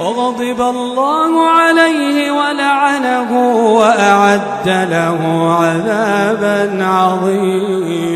وغضب الله عليه ولعنه وأعد له عذابا عظيما.